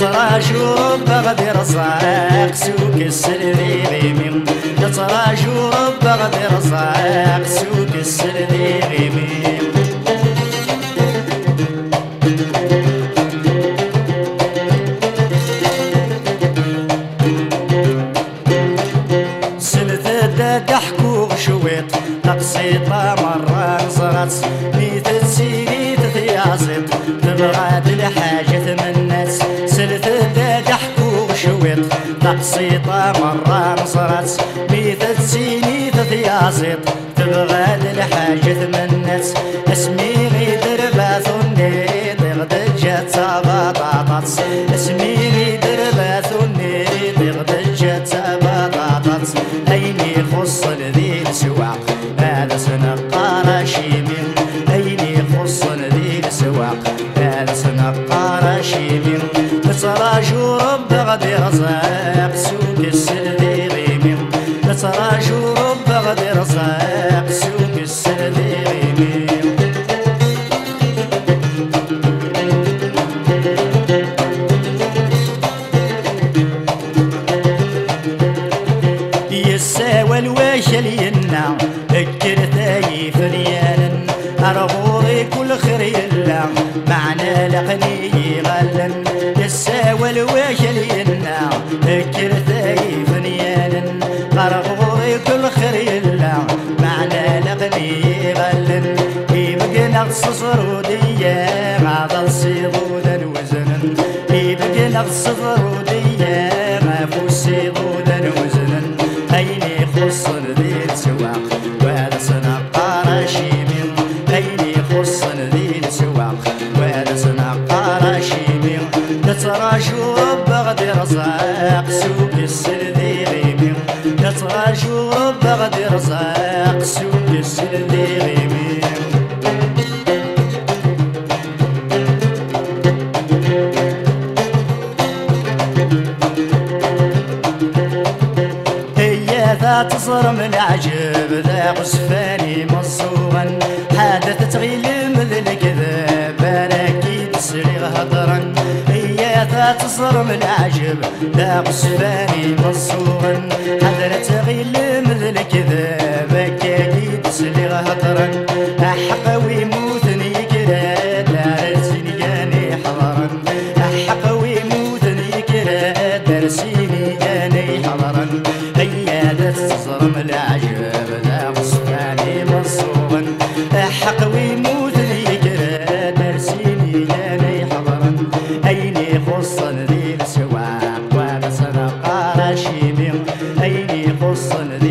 نصرى شوب بغدي رصاق سوق السلذيغيمي ضحكوا شويط تقسيطة مرة نصرت ميت سيني تثياصط تبغى الحاجة من الناس سلثة ضحكوا شويط تقسيطة مرة نصرت ميت سيني تثياصط تبغى الحاجة من الناس اسمي غيدر باثوني تغدى جات بطاطس اسمي غيدر باثوني تغدى جات رزاق سوق السلدي غيمي ترى شرب بغدي رزاق سوق السلدي غيمي يساوى الواشل ينا اكر ثايف ارغوري كل خير يساوى الواشل ينا اكر ثايف ريالا ارغوري كل خير يلا. معنا لقني غلا يبقى نقص صرودية هذا الصيدود وزن يبقى نقص صرودية ما فوسي ضودا وزنا أيني خص ذي السواق وهذا سنة نترى شوب بغدي رزاق سوق السلدي غيمي نترى شوب بغدي رزاق سوق السلدي غيمي هي ذا تصرم العجب ذا قصفاني مصوغا حادث تغيل مثل كذا باراكي تسريغ هضرا هي ذا تصرم العجب ذا قصفاني مصوغا حادث تغيل مثل كذا بكاكي تسريغ هضرا أحق ويموتني كرا دارسيني جاني حضرا. أحق ويموتني كرا دارسيني جاني حضرا. هيا تصرم العجب ذا غصفاني مصوبا حق ويموت لي كرا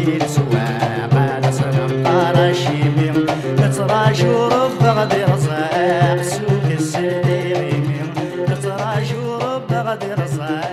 خصا ذي السواق وغسنا قراشيبي نترى شرب بغدي رزاق سوق السديري نترى شرب بغدي رزاق